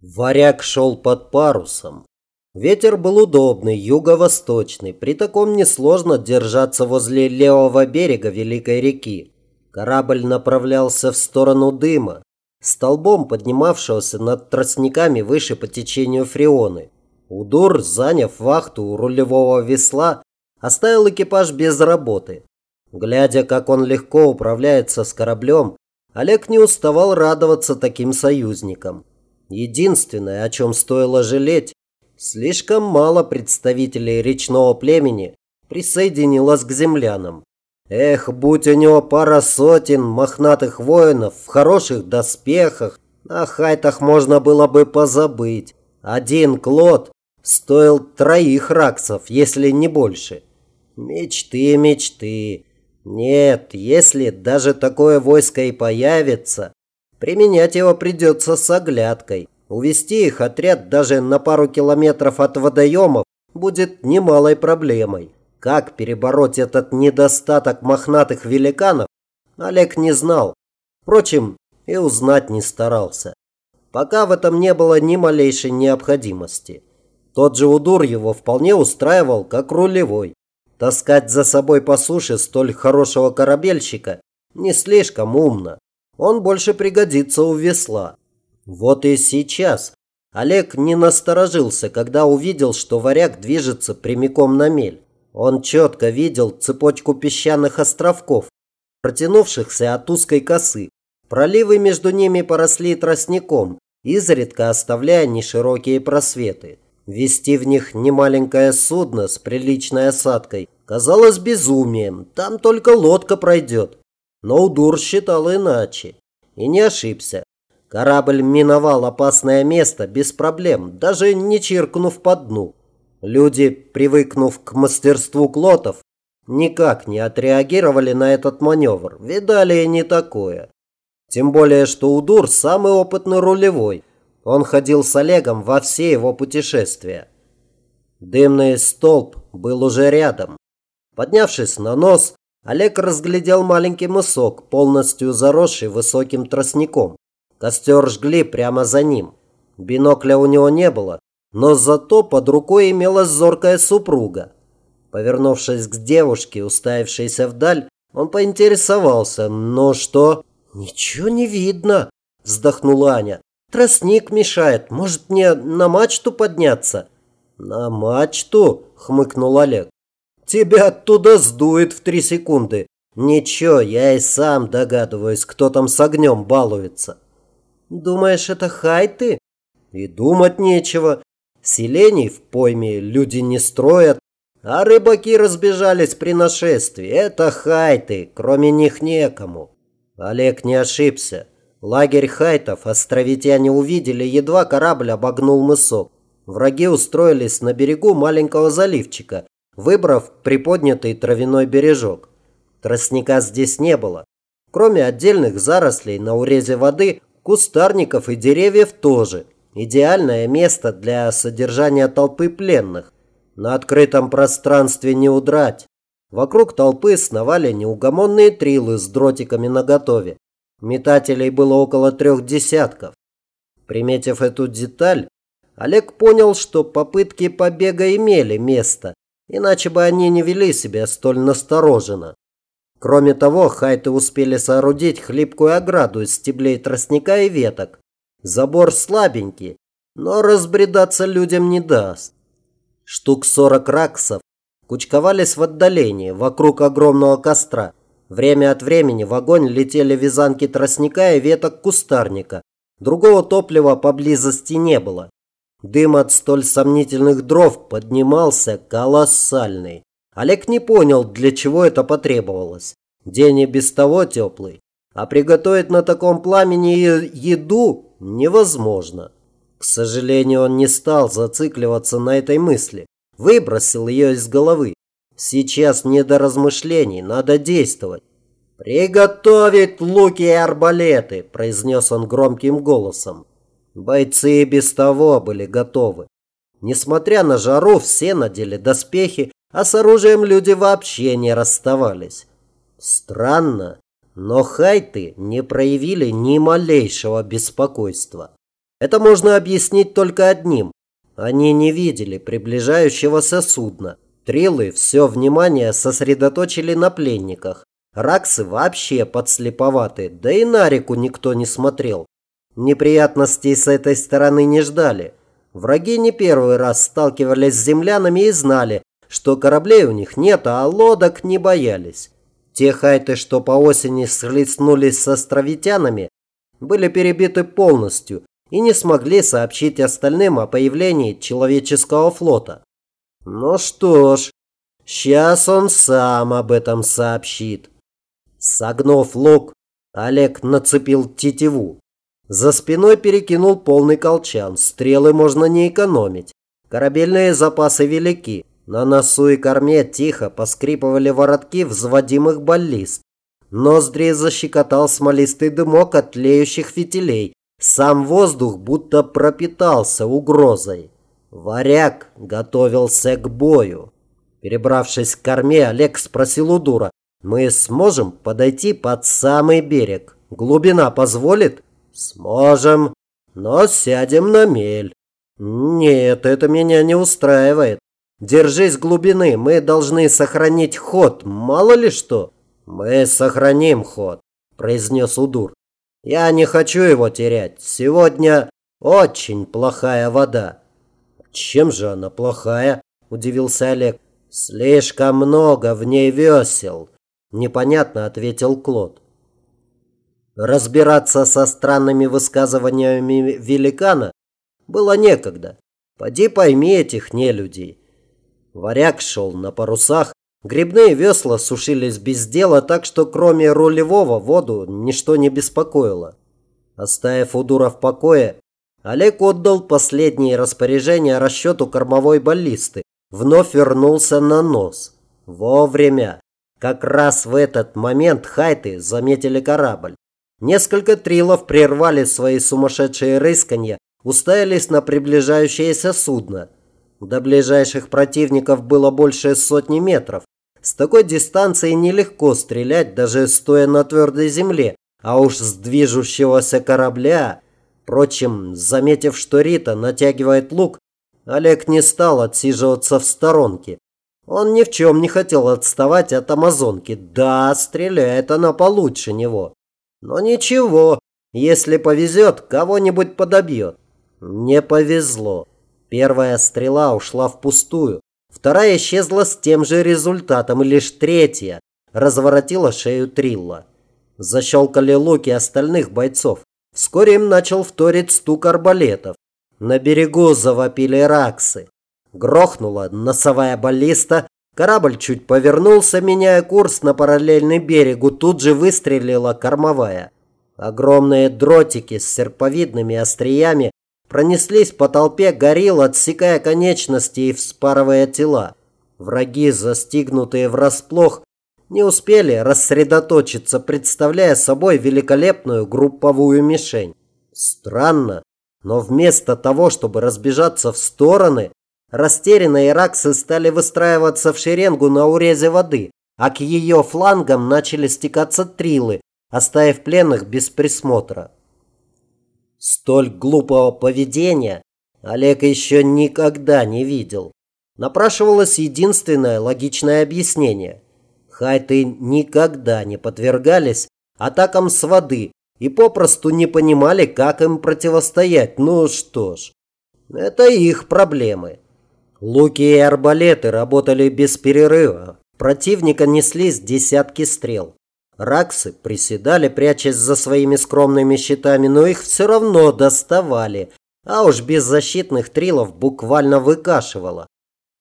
Варяг шел под парусом. Ветер был удобный, юго-восточный. При таком несложно держаться возле левого берега Великой реки. Корабль направлялся в сторону дыма, столбом поднимавшегося над тростниками выше по течению Фреоны. Удур, заняв вахту у рулевого весла, оставил экипаж без работы. Глядя, как он легко управляется с кораблем, Олег не уставал радоваться таким союзникам. Единственное, о чем стоило жалеть, слишком мало представителей речного племени присоединилось к землянам. Эх, будь у него пара сотен мохнатых воинов в хороших доспехах, о хайтах можно было бы позабыть. Один клод стоил троих раксов, если не больше. Мечты, мечты. Нет, если даже такое войско и появится, применять его придется с оглядкой. Увести их отряд даже на пару километров от водоемов будет немалой проблемой. Как перебороть этот недостаток мохнатых великанов, Олег не знал. Впрочем, и узнать не старался. Пока в этом не было ни малейшей необходимости. Тот же удур его вполне устраивал, как рулевой. Таскать за собой по суше столь хорошего корабельщика не слишком умно. Он больше пригодится у весла. Вот и сейчас Олег не насторожился, когда увидел, что варяг движется прямиком на мель. Он четко видел цепочку песчаных островков, протянувшихся от узкой косы. Проливы между ними поросли тростником, изредка оставляя неширокие просветы. Вести в них немаленькое судно с приличной осадкой казалось безумием, там только лодка пройдет. Но Удур считал иначе. И не ошибся. Корабль миновал опасное место без проблем, даже не чиркнув по дну. Люди, привыкнув к мастерству клотов, никак не отреагировали на этот маневр, видали и не такое. Тем более, что Удур самый опытный рулевой, он ходил с Олегом во все его путешествия. Дымный столб был уже рядом. Поднявшись на нос, Олег разглядел маленький мысок, полностью заросший высоким тростником. Костер жгли прямо за ним. Бинокля у него не было, но зато под рукой имелась зоркая супруга. Повернувшись к девушке, уставившейся вдаль, он поинтересовался, «Ну что?» «Ничего не видно», – вздохнула Аня. Тростник мешает. Может, мне на мачту подняться?» «На мачту?» – хмыкнул Олег. «Тебя оттуда сдует в три секунды. Ничего, я и сам догадываюсь, кто там с огнем балуется». «Думаешь, это хайты?» «И думать нечего. Селений в пойме люди не строят, а рыбаки разбежались при нашествии. Это хайты, кроме них некому». Олег не ошибся. Лагерь хайтов островитяне увидели, едва корабль обогнул мысок. Враги устроились на берегу маленького заливчика, выбрав приподнятый травяной бережок. Тростника здесь не было. Кроме отдельных зарослей на урезе воды, кустарников и деревьев тоже. Идеальное место для содержания толпы пленных. На открытом пространстве не удрать. Вокруг толпы сновали неугомонные трилы с дротиками наготове. Метателей было около трех десятков. Приметив эту деталь, Олег понял, что попытки побега имели место, иначе бы они не вели себя столь настороженно. Кроме того, хайты успели соорудить хлипкую ограду из стеблей тростника и веток. Забор слабенький, но разбредаться людям не даст. Штук сорок раксов кучковались в отдалении, вокруг огромного костра. Время от времени в огонь летели вязанки тростника и веток кустарника. Другого топлива поблизости не было. Дым от столь сомнительных дров поднимался колоссальный. Олег не понял, для чего это потребовалось. День и без того теплый. А приготовить на таком пламени еду невозможно. К сожалению, он не стал зацикливаться на этой мысли. Выбросил ее из головы. Сейчас не до размышлений, надо действовать. «Приготовить луки и арбалеты!» – произнес он громким голосом. Бойцы и без того были готовы. Несмотря на жару, все надели доспехи, а с оружием люди вообще не расставались. Странно, но хайты не проявили ни малейшего беспокойства. Это можно объяснить только одним. Они не видели приближающегося судна. Трилы все внимание сосредоточили на пленниках. Раксы вообще подслеповаты, да и на реку никто не смотрел. Неприятностей с этой стороны не ждали. Враги не первый раз сталкивались с землянами и знали, что кораблей у них нет, а лодок не боялись. Те хайты, что по осени схлестнулись с островитянами, были перебиты полностью и не смогли сообщить остальным о появлении человеческого флота. Ну что ж, сейчас он сам об этом сообщит. Согнув лук, Олег нацепил тетиву. За спиной перекинул полный колчан. Стрелы можно не экономить. Корабельные запасы велики. На носу и корме тихо поскрипывали воротки взводимых баллист. Ноздри защекотал смолистый дымок от тлеющих фитилей. Сам воздух будто пропитался угрозой. Варяг готовился к бою. Перебравшись к корме, Олег спросил у дура, «Мы сможем подойти под самый берег? Глубина позволит?» «Сможем, но сядем на мель». «Нет, это меня не устраивает. Держись глубины, мы должны сохранить ход, мало ли что». «Мы сохраним ход», – произнес Удур. «Я не хочу его терять. Сегодня очень плохая вода. «Чем же она плохая?» – удивился Олег. «Слишком много в ней весел», – непонятно ответил Клод. Разбираться со странными высказываниями великана было некогда. Поди пойми этих нелюдей. Варяг шел на парусах, грибные весла сушились без дела, так что кроме рулевого воду ничто не беспокоило. Оставив Удура в покое, Олег отдал последние распоряжения расчету кормовой баллисты. Вновь вернулся на нос. Вовремя. Как раз в этот момент хайты заметили корабль. Несколько трилов прервали свои сумасшедшие рысканья, уставились на приближающееся судно. До ближайших противников было больше сотни метров. С такой дистанции нелегко стрелять, даже стоя на твердой земле, а уж с движущегося корабля Впрочем, заметив, что Рита натягивает лук, Олег не стал отсиживаться в сторонке. Он ни в чем не хотел отставать от амазонки. Да, стреляет она получше него. Но ничего, если повезет, кого-нибудь подобьет. Не повезло. Первая стрела ушла впустую. Вторая исчезла с тем же результатом, и лишь третья разворотила шею Трилла. Защелкали луки остальных бойцов. Вскоре им начал вторить стук арбалетов. На берегу завопили раксы. Грохнула носовая баллиста. Корабль чуть повернулся, меняя курс на параллельный берегу. Тут же выстрелила кормовая. Огромные дротики с серповидными остриями пронеслись по толпе горил, отсекая конечности и вспарывая тела. Враги, застигнутые врасплох, не успели рассредоточиться, представляя собой великолепную групповую мишень. Странно, но вместо того, чтобы разбежаться в стороны, растерянные раксы стали выстраиваться в шеренгу на урезе воды, а к ее флангам начали стекаться трилы, оставив пленных без присмотра. Столь глупого поведения Олег еще никогда не видел. Напрашивалось единственное логичное объяснение – Хайты никогда не подвергались атакам с воды и попросту не понимали, как им противостоять. Ну что ж, это их проблемы. Луки и арбалеты работали без перерыва. Противника неслись десятки стрел. Раксы приседали, прячась за своими скромными щитами, но их все равно доставали, а уж без защитных трилов буквально выкашивало.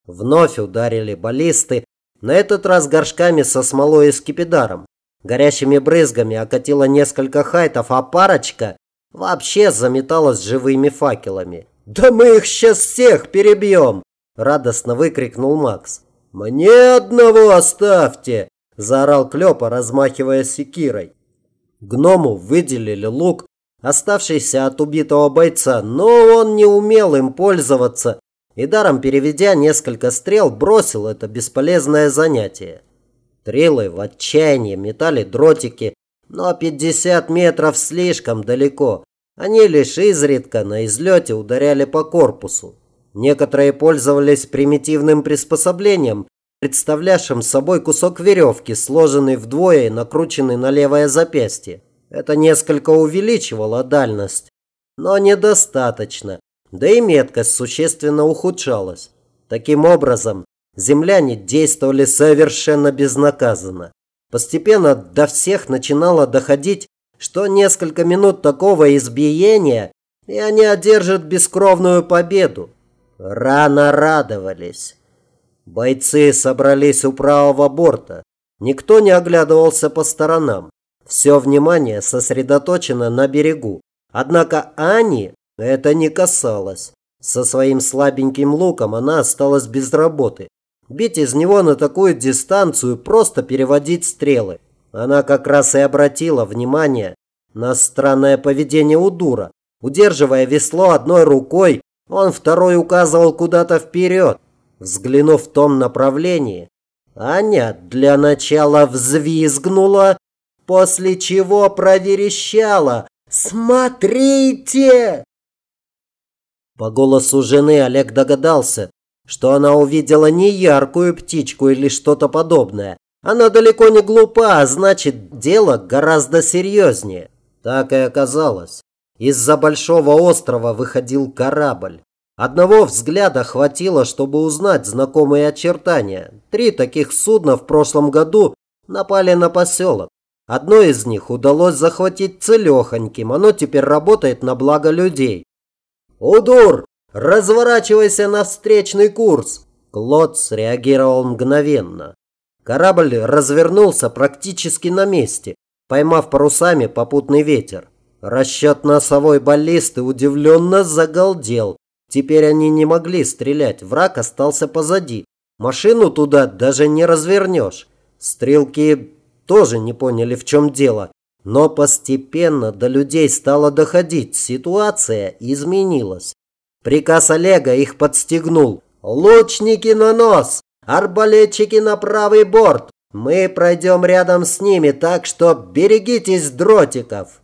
Вновь ударили баллисты, на этот раз горшками со смолой и скипидаром. Горящими брызгами окатило несколько хайтов, а парочка вообще заметалась живыми факелами. «Да мы их сейчас всех перебьем!» – радостно выкрикнул Макс. «Мне одного оставьте!» – заорал Клёпа, размахивая секирой. Гному выделили лук, оставшийся от убитого бойца, но он не умел им пользоваться и даром переведя несколько стрел, бросил это бесполезное занятие. Стрелы в отчаянии метали дротики, но 50 метров слишком далеко. Они лишь изредка на излете ударяли по корпусу. Некоторые пользовались примитивным приспособлением, представлявшим собой кусок веревки, сложенный вдвое и накрученный на левое запястье. Это несколько увеличивало дальность, но недостаточно, да и меткость существенно ухудшалась. Таким образом, земляне действовали совершенно безнаказанно. Постепенно до всех начинало доходить, что несколько минут такого избиения, и они одержат бескровную победу. Рано радовались. Бойцы собрались у правого борта. Никто не оглядывался по сторонам. Все внимание сосредоточено на берегу. Однако Ани это не касалось. Со своим слабеньким луком она осталась без работы. Бить из него на такую дистанцию, просто переводить стрелы. Она как раз и обратила внимание на странное поведение у дура. Удерживая весло одной рукой, он второй указывал куда-то вперед. Взглянув в том направлении, Аня для начала взвизгнула, после чего проверещала «Смотрите!». По голосу жены Олег догадался, что она увидела не яркую птичку или что-то подобное. Она далеко не глупа, а значит, дело гораздо серьезнее. Так и оказалось. Из-за большого острова выходил корабль. Одного взгляда хватило, чтобы узнать знакомые очертания. Три таких судна в прошлом году напали на поселок. Одно из них удалось захватить целехоньким, оно теперь работает на благо людей. «Удур, разворачивайся на встречный курс!» Клод среагировал мгновенно. Корабль развернулся практически на месте, поймав парусами попутный ветер. Расчет носовой баллисты удивленно загалдел. Теперь они не могли стрелять, враг остался позади. Машину туда даже не развернешь. Стрелки тоже не поняли, в чем дело. Но постепенно до людей стало доходить, ситуация изменилась. Приказ Олега их подстегнул. «Лучники на нос! Арбалетчики на правый борт! Мы пройдем рядом с ними, так что берегитесь дротиков!»